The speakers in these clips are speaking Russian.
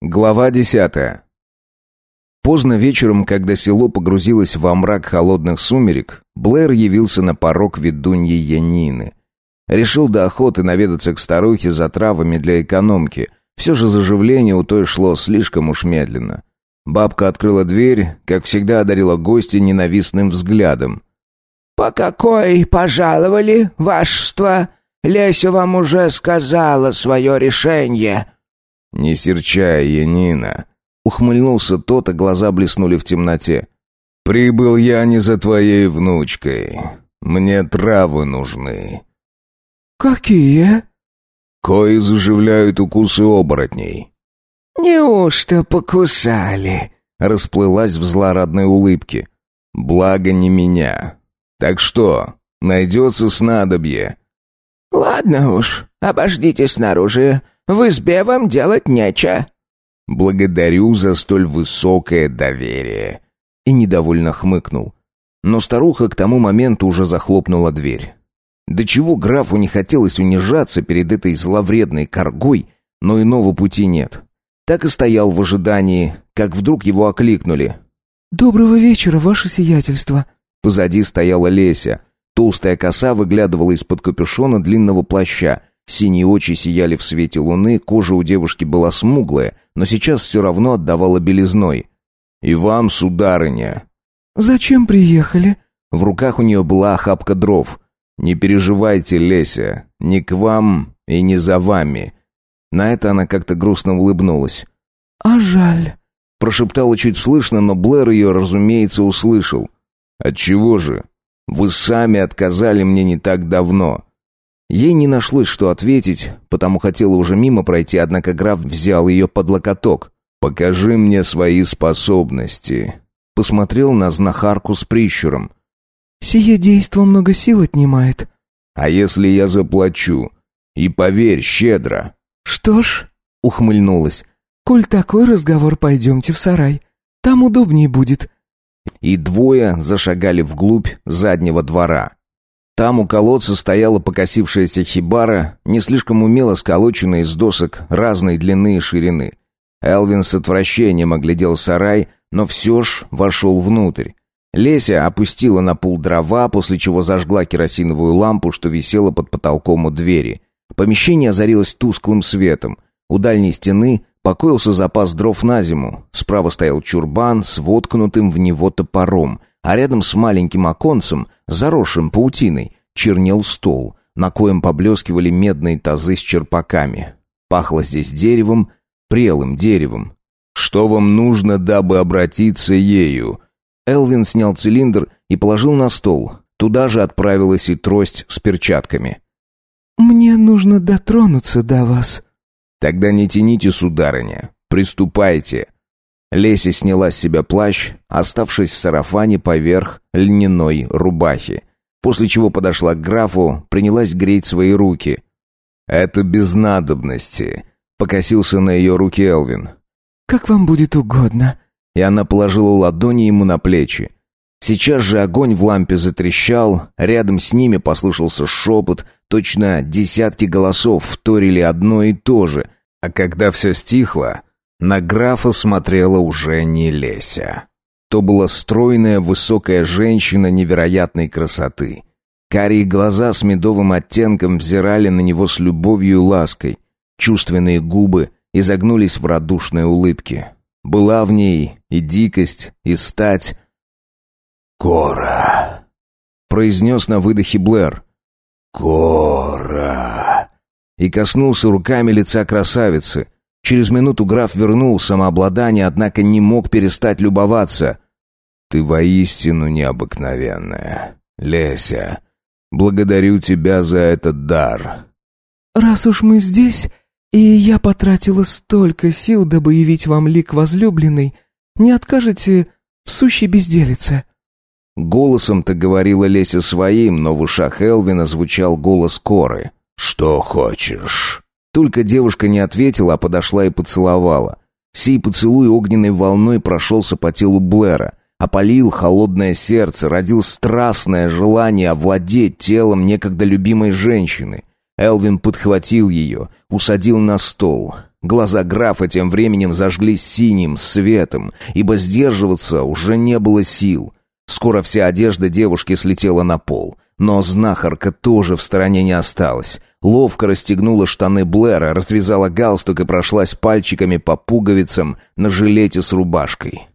Глава десятая. Поздно вечером, когда село погрузилось во мрак холодных сумерек, Блэр явился на порог ведуньи Янины. Решил до охоты наведаться к старухе за травами для экономки. Все же заживление у той шло слишком уж медленно. Бабка открыла дверь, как всегда одарила гостя ненавистным взглядом. «По какой пожаловали, вашество? Леся вам уже сказала свое решение». «Не серчай, Янина!» Ухмыльнулся тот, а глаза блеснули в темноте. «Прибыл я не за твоей внучкой. Мне травы нужны». «Какие?» «Кои заживляют укусы оборотней». «Неужто покусали?» Расплылась в злорадной улыбке. «Благо не меня. Так что, найдется снадобье?» «Ладно уж, обождите снаружи. В избе вам делать нечего». «Благодарю за столь высокое доверие». И недовольно хмыкнул. Но старуха к тому моменту уже захлопнула дверь. До чего графу не хотелось унижаться перед этой зловредной коргой, но иного пути нет. Так и стоял в ожидании, как вдруг его окликнули. «Доброго вечера, ваше сиятельство». Позади стояла Леся. Толстая коса выглядывала из-под капюшона длинного плаща, Синие очи сияли в свете луны, кожа у девушки была смуглая, но сейчас все равно отдавала белизной. «И вам, сударыня!» «Зачем приехали?» В руках у нее была охапка дров. «Не переживайте, Леся, не к вам и не за вами». На это она как-то грустно улыбнулась. «А жаль», — прошептала чуть слышно, но Блэр ее, разумеется, услышал. «Отчего же? Вы сами отказали мне не так давно. Ей не нашлось, что ответить, потому хотела уже мимо пройти, однако граф взял ее под локоток. «Покажи мне свои способности». Посмотрел на знахарку с прищуром. «Сие действо много сил отнимает». «А если я заплачу? И поверь, щедро». «Что ж», — ухмыльнулась, — «коль такой разговор, пойдемте в сарай. Там удобнее будет». И двое зашагали вглубь заднего двора. Там у колодца стояла покосившаяся хибара, не слишком умело сколоченная из досок разной длины и ширины. Элвин с отвращением оглядел сарай, но все ж вошел внутрь. Леся опустила на пул дрова, после чего зажгла керосиновую лампу, что висела под потолком у двери. Помещение озарилось тусклым светом. У дальней стены покоился запас дров на зиму. Справа стоял чурбан с воткнутым в него топором, а рядом с маленьким оконцем, заросшим паутиной, чернел стол, на коем поблескивали медные тазы с черпаками. Пахло здесь деревом, прелым деревом. «Что вам нужно, дабы обратиться ею?» Элвин снял цилиндр и положил на стол. Туда же отправилась и трость с перчатками. «Мне нужно дотронуться до вас». «Тогда не тяните, сударыня. Приступайте. Леся сняла с себя плащ, оставшись в сарафане поверх льняной рубахи, после чего подошла к графу, принялась греть свои руки. «Это без надобности», — покосился на ее руки Элвин. «Как вам будет угодно». И она положила ладони ему на плечи. Сейчас же огонь в лампе затрещал, рядом с ними послышался шепот, точно десятки голосов вторили одно и то же, а когда все стихло, на графа смотрела уже не Леся. То была стройная, высокая женщина невероятной красоты. Карие глаза с медовым оттенком взирали на него с любовью и лаской. Чувственные губы изогнулись в радушной улыбке. Была в ней и дикость, и стать. «Кора!» — произнес на выдохе Блэр. «Кора!» И коснулся руками лица красавицы — Через минуту граф вернул самообладание, однако не мог перестать любоваться. «Ты воистину необыкновенная, Леся. Благодарю тебя за этот дар». «Раз уж мы здесь, и я потратила столько сил, дабы явить вам лик возлюбленный, не откажете в сущей безделице?» Голосом-то говорила Леся своим, но в ушах Элвина звучал голос Коры. «Что хочешь?» Только девушка не ответила, а подошла и поцеловала. Сей поцелуй огненной волной прошелся по телу Блэра, опалил холодное сердце, родил страстное желание овладеть телом некогда любимой женщины. Элвин подхватил ее, усадил на стол. Глаза графа тем временем зажглись синим светом, ибо сдерживаться уже не было сил. Скоро вся одежда девушки слетела на пол. Но знахарка тоже в стороне не осталась. Ловко расстегнула штаны Блэра, развязала галстук и прошлась пальчиками по пуговицам на жилете с рубашкой.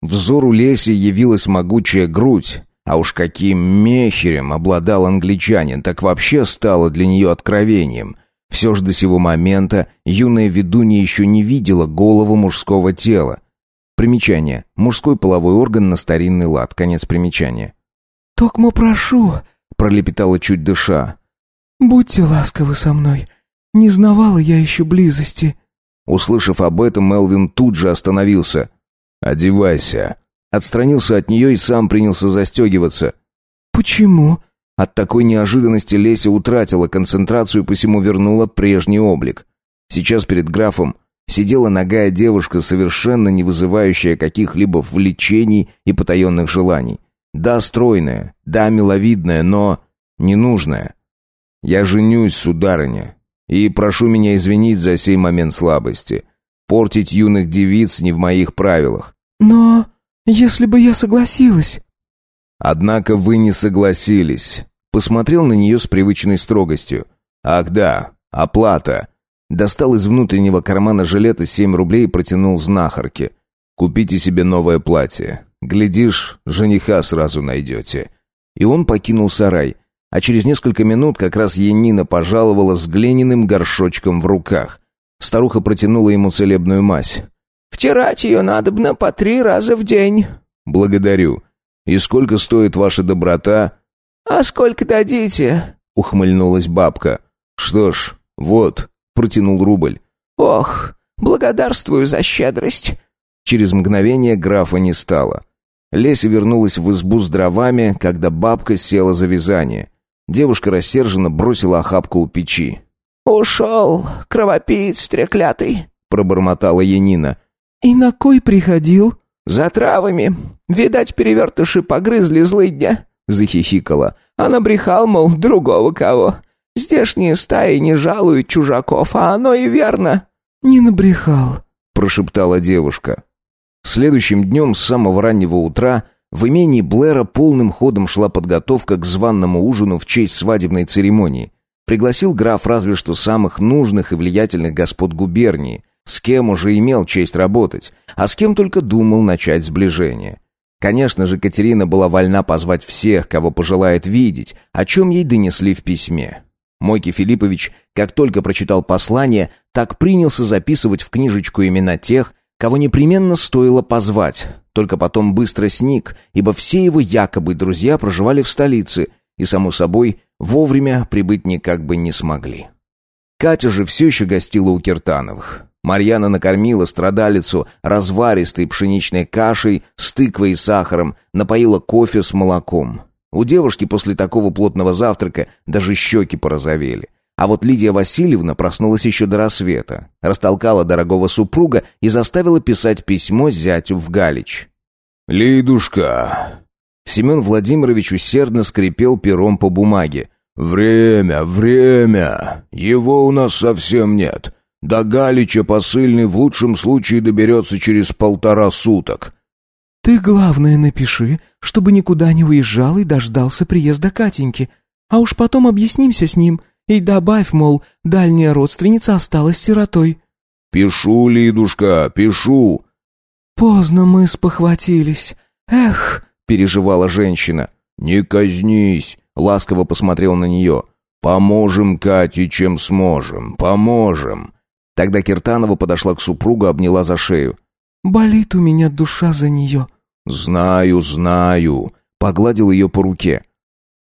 Взору Леси явилась могучая грудь, а уж каким мехерем обладал англичанин, так вообще стало для нее откровением. Все же до сего момента юная ведунья еще не видела голову мужского тела. Примечание. Мужской половой орган на старинный лад. Конец примечания. «Токмо прошу», — пролепетала чуть дыша. «Будьте ласковы со мной. Не знавала я еще близости». Услышав об этом, Мелвин тут же остановился. «Одевайся». Отстранился от нее и сам принялся застегиваться. «Почему?» От такой неожиданности Леся утратила концентрацию и посему вернула прежний облик. Сейчас перед графом сидела ногая девушка, совершенно не вызывающая каких-либо влечений и потаенных желаний. Да, стройная, да, миловидная, но ненужная. «Я женюсь, сударыня, и прошу меня извинить за сей момент слабости. Портить юных девиц не в моих правилах». «Но если бы я согласилась...» «Однако вы не согласились». Посмотрел на нее с привычной строгостью. «Ах да, оплата». Достал из внутреннего кармана жилета семь рублей и протянул знахарке. «Купите себе новое платье. Глядишь, жениха сразу найдете». И он покинул сарай. А через несколько минут как раз Енина пожаловала с глиняным горшочком в руках. Старуха протянула ему целебную мазь. «Втирать ее надобно по три раза в день». «Благодарю. «И сколько стоит ваша доброта?» «А сколько дадите?» — ухмыльнулась бабка. «Что ж, вот», — протянул рубль. «Ох, благодарствую за щедрость». Через мгновение графа не стало. Леся вернулась в избу с дровами, когда бабка села за вязание. Девушка рассерженно бросила охапку у печи. «Ушел, кровопиец треклятый», — пробормотала Янина. «И на кой приходил?» «За травами. Видать, перевертыши погрызли злыдня», — захихикала. «А набрехал, мол, другого кого. Здешние стаи не жалуют чужаков, а оно и верно». «Не набрехал», — прошептала девушка. Следующим днем с самого раннего утра в имении Блэра полным ходом шла подготовка к званному ужину в честь свадебной церемонии. Пригласил граф разве что самых нужных и влиятельных господ губернии — с кем уже имел честь работать, а с кем только думал начать сближение. Конечно же, Катерина была вольна позвать всех, кого пожелает видеть, о чем ей донесли в письме. Мойки Филиппович, как только прочитал послание, так принялся записывать в книжечку имена тех, кого непременно стоило позвать, только потом быстро сник, ибо все его якобы друзья проживали в столице и, само собой, вовремя прибыть никак бы не смогли. Катя же все еще гостила у Киртановых. Марьяна накормила страдалицу разваристой пшеничной кашей с тыквой и сахаром, напоила кофе с молоком. У девушки после такого плотного завтрака даже щеки порозовели. А вот Лидия Васильевна проснулась еще до рассвета, растолкала дорогого супруга и заставила писать письмо зятю в Галич. «Лидушка!» Семен Владимирович усердно скрипел пером по бумаге. «Время, время! Его у нас совсем нет. До Галича посыльный в лучшем случае доберется через полтора суток». «Ты, главное, напиши, чтобы никуда не уезжал и дождался приезда Катеньки. А уж потом объяснимся с ним и добавь, мол, дальняя родственница осталась сиротой». «Пишу, Лидушка, пишу». «Поздно мы спохватились. Эх!» — переживала женщина. «Не казнись!» — ласково посмотрел на нее. «Поможем Кате, чем сможем, поможем. Тогда Киртанова подошла к супругу, обняла за шею. «Болит у меня душа за нее». «Знаю, знаю», — погладил ее по руке.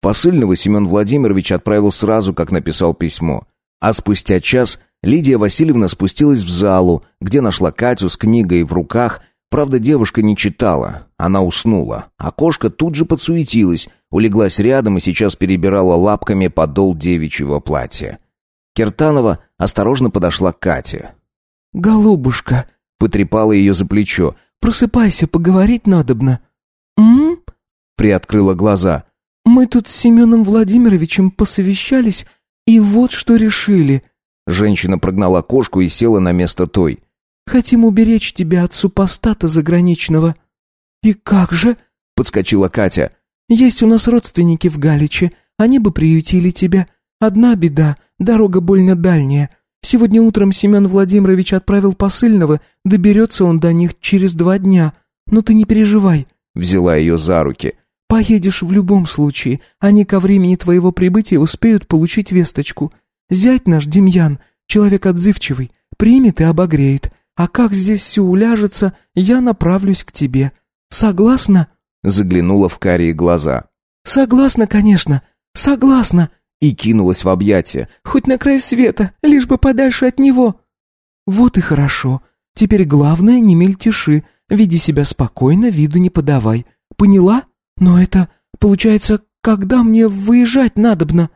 Посыльного Семен Владимирович отправил сразу, как написал письмо. А спустя час Лидия Васильевна спустилась в залу, где нашла Катю с книгой в руках. Правда, девушка не читала, она уснула. А кошка тут же подсуетилась, улеглась рядом и сейчас перебирала лапками подол девичьего платья. Киртанова осторожно подошла к Кате. «Голубушка», — потрепала ее за плечо, — «просыпайся, поговорить надобно». «М?», приоткрыла глаза. «Мы тут с Семеном Владимировичем посовещались, и вот что решили. Женщина прогнала кошку и села на место той. «Хотим уберечь тебя от супостата заграничного». «И как же?» — подскочила Катя. «Есть у нас родственники в Галиче. Они бы приютили тебя. Одна беда, дорога больно дальняя. Сегодня утром Семен Владимирович отправил посыльного, доберется он до них через два дня. Но ты не переживай». Взяла ее за руки. «Поедешь в любом случае. Они ко времени твоего прибытия успеют получить весточку. Зять наш, Демьян, человек отзывчивый, примет и обогреет. А как здесь все уляжется, я направлюсь к тебе. Согласна?» Заглянула в карие глаза. «Согласна, конечно. Согласна!» И кинулась в объятия. «Хоть на край света, лишь бы подальше от него!» «Вот и хорошо. Теперь главное, не мельтеши. Веди себя спокойно, виду не подавай. Поняла? Но это, получается, когда мне выезжать надобно?»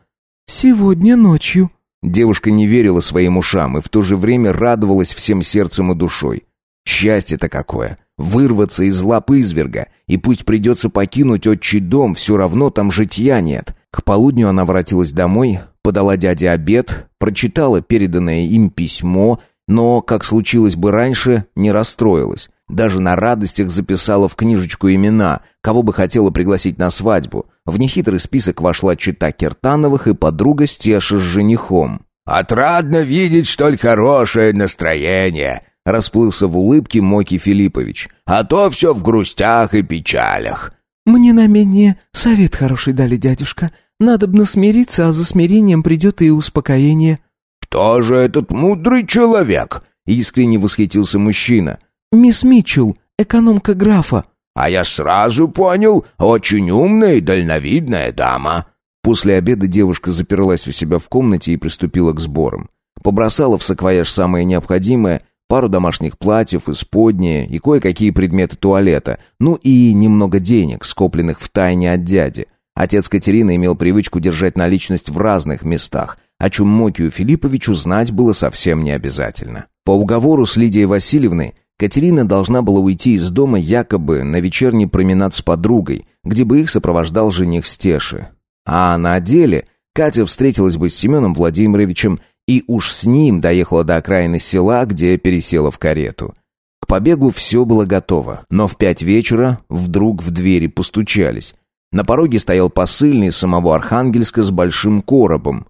«Сегодня ночью». Девушка не верила своим ушам и в то же время радовалась всем сердцем и душой. Счастье-то какое! Вырваться из лап изверга, и пусть придется покинуть отчий дом, все равно там житья нет. К полудню она воротилась домой, подала дяде обед, прочитала переданное им письмо, но, как случилось бы раньше, не расстроилась. Даже на радостях записала в книжечку имена, кого бы хотела пригласить на свадьбу. В нехитрый список вошла чита Киртановых и подруга Стеша с женихом. «Отрадно видеть столь хорошее настроение», — расплылся в улыбке Моки Филиппович. «А то все в грустях и печалях». «Мне на менее совет хороший дали, дядюшка. Надобно смириться, а за смирением придет и успокоение». «Кто же этот мудрый человек?» — искренне восхитился мужчина. «Мисс Митчелл, экономка графа». «А я сразу понял, очень умная и дальновидная дама». После обеда девушка заперлась у себя в комнате и приступила к сборам. Побросала в саквояж самое необходимое, пару домашних платьев, исподние и кое-какие предметы туалета, ну и немного денег, скопленных в тайне от дяди. Отец Катерины имел привычку держать наличность в разных местах, о чем Мокию Филипповичу знать было совсем не обязательно. По уговору с Лидией Васильевной Катерина должна была уйти из дома якобы на вечерний променад с подругой, где бы их сопровождал жених Стеши. А на деле Катя встретилась бы с Семеном Владимировичем и уж с ним доехала до окраины села, где пересела в карету. К побегу все было готово, но в пять вечера вдруг в двери постучались. На пороге стоял посыльный самого Архангельска с большим коробом.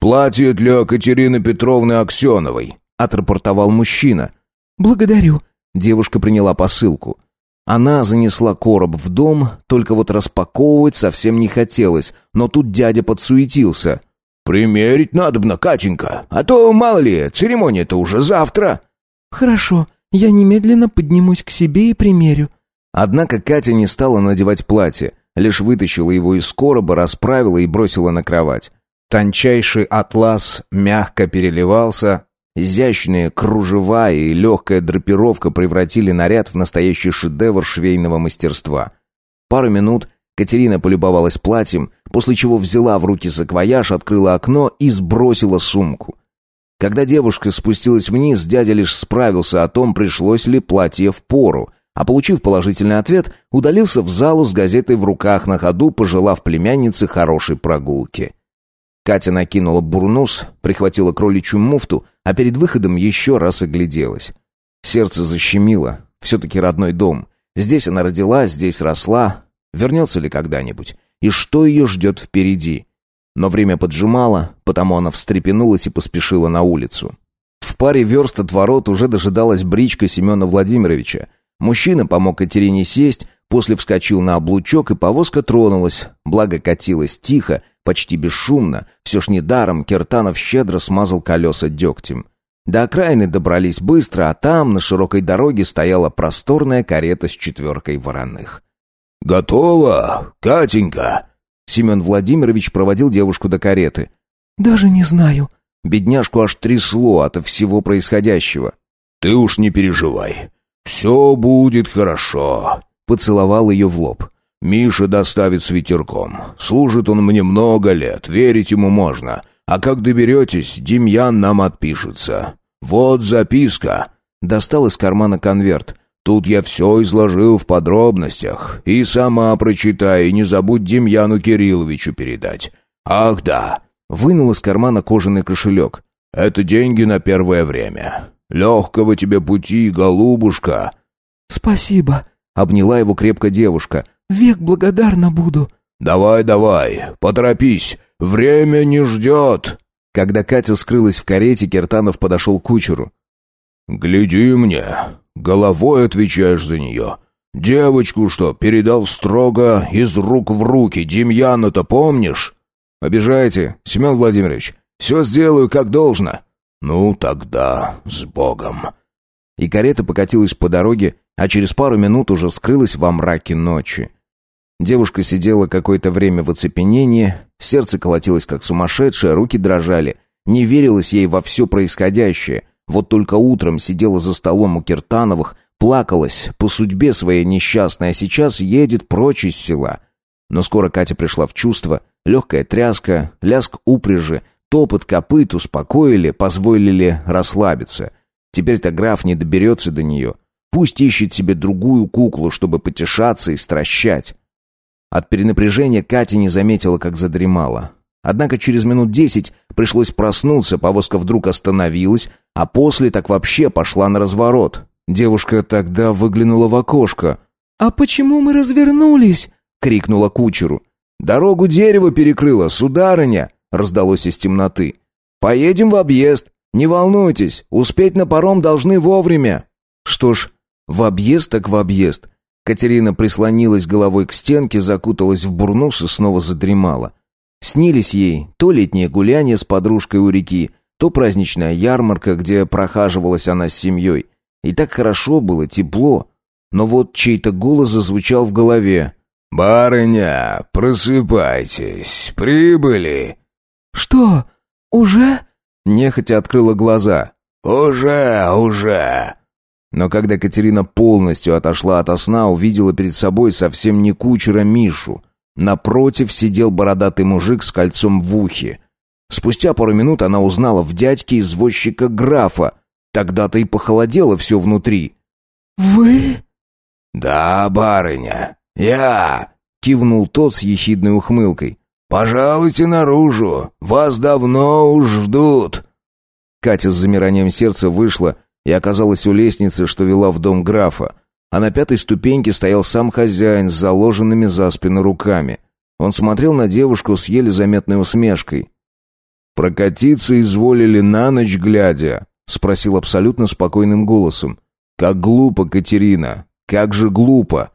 «Платье для Катерины Петровны Аксеновой», — отрапортовал мужчина. «Благодарю». Девушка приняла посылку. Она занесла короб в дом, только вот распаковывать совсем не хотелось, но тут дядя подсуетился. «Примерить надобно, Катенька, а то, мало ли, церемония-то уже завтра». «Хорошо, я немедленно поднимусь к себе и примерю». Однако Катя не стала надевать платье, лишь вытащила его из короба, расправила и бросила на кровать. Тончайший атлас мягко переливался, Изящные кружева и легкая драпировка превратили наряд в настоящий шедевр швейного мастерства. Пару минут Катерина полюбовалась платьем, после чего взяла в руки саквояж, открыла окно и сбросила сумку. Когда девушка спустилась вниз, дядя лишь справился о том, пришлось ли платье в пору, а получив положительный ответ, удалился в залу с газетой в руках на ходу, пожелав племяннице хорошей прогулки. Катя накинула бурнус, прихватила кроличью муфту, а перед выходом еще раз огляделась. Сердце защемило. Все-таки родной дом. Здесь она родилась, здесь росла. Вернется ли когда-нибудь? И что ее ждет впереди? Но время поджимало, потому она встрепенулась и поспешила на улицу. В паре верст от ворот уже дожидалась бричка Семена Владимировича. Мужчина помог Катерине сесть, после вскочил на облучок, и повозка тронулась, благо катилась тихо, Почти бесшумно, все ж недаром Киртанов щедро смазал колеса дегтем. До окраины добрались быстро, а там, на широкой дороге, стояла просторная карета с четверкой вороных. «Готово, Катенька!» Семен Владимирович проводил девушку до кареты. «Даже не знаю». Бедняжку аж трясло от всего происходящего. «Ты уж не переживай. Все будет хорошо», — поцеловал ее в лоб. Миша доставит с ветерком. Служит он мне много лет, верить ему можно. А как доберетесь, Демьян нам отпишется. Вот записка». Достал из кармана конверт. «Тут я все изложил в подробностях. И сама прочитай, и не забудь Демьяну Кирилловичу передать. Ах да!» Вынул из кармана кожаный кошелек. Это деньги на первое время. Легкого тебе пути, голубушка!» «Спасибо», — обняла его крепко девушка. «Век благодарна буду». «Давай, давай, поторопись, время не ждет!» Когда Катя скрылась в карете, Киртанов подошел к кучеру. «Гляди мне, головой отвечаешь за нее. Девочку что, передал строго из рук в руки, Демьяна-то помнишь?» «Обижаете, Семен Владимирович. Все сделаю как должно». «Ну, тогда с Богом». И карета покатилась по дороге, а через пару минут уже скрылась во мраке ночи. Девушка сидела какое-то время в оцепенении, сердце колотилось как сумасшедшее, руки дрожали. Не верилось ей во все происходящее. Вот только утром сидела за столом у Киртановых, плакалась по судьбе своей несчастной, а сейчас едет прочь из села. Но скоро Катя пришла в чувство, легкая тряска, лязг упряжи, топот копыт успокоили, позволили расслабиться. Теперь-то граф не доберется до нее. Пусть ищет себе другую куклу, чтобы потешаться и стращать. От перенапряжения Катя не заметила, как задремала. Однако через минут десять пришлось проснуться, повозка вдруг остановилась, а после так вообще пошла на разворот. Девушка тогда выглянула в окошко. «А почему мы развернулись?» — крикнула кучеру. «Дорогу дерево перекрыло, сударыня!» — раздалось из темноты. «Поедем в объезд. Не волнуйтесь, успеть на паром должны вовремя». Что ж, в объезд так в объезд. Катерина прислонилась головой к стенке, закуталась в бурнус и снова задремала. Снились ей то летнее гуляние с подружкой у реки, то праздничная ярмарка, где прохаживалась она с семьей. И так хорошо было, тепло. Но вот чей-то голос зазвучал в голове. «Барыня, просыпайтесь, прибыли!» «Что, уже?» Нехотя открыла глаза. «Уже, уже!» Но когда Катерина полностью отошла от сна, увидела перед собой совсем не кучера Мишу. Напротив сидел бородатый мужик с кольцом в ухе. Спустя пару минут она узнала в дядьке извозчика графа. Тогда-то и похолодело все внутри. «Вы?» «Да, барыня, я!» — кивнул тот с ехидной ухмылкой. «Пожалуйте наружу, вас давно уж ждут!» Катя с замиранием сердца вышла и оказалась у лестницы, что вела в дом графа. А на пятой ступеньке стоял сам хозяин с заложенными за спину руками. Он смотрел на девушку с еле заметной усмешкой. «Прокатиться изволили на ночь глядя?» — спросил абсолютно спокойным голосом. «Как глупо, Катерина! Как же глупо!»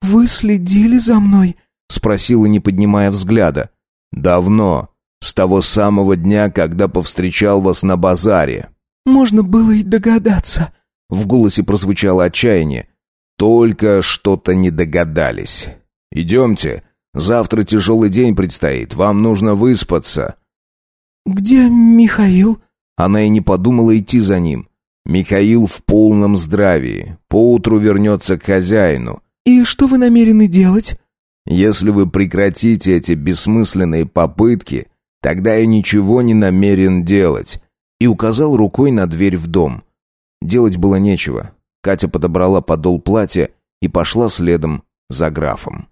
«Вы следили за мной?» — спросила, не поднимая взгляда. «Давно. С того самого дня, когда повстречал вас на базаре. Можно было и догадаться». В голосе прозвучало отчаяние. Только что-то не догадались. Идемте. Завтра тяжелый день предстоит. Вам нужно выспаться. Где Михаил? Она и не подумала идти за ним. Михаил в полном здравии. Поутру вернется к хозяину. И что вы намерены делать? Если вы прекратите эти бессмысленные попытки, тогда я ничего не намерен делать и указал рукой на дверь в дом. Делать было нечего. Катя подобрала подол платья и пошла следом за графом.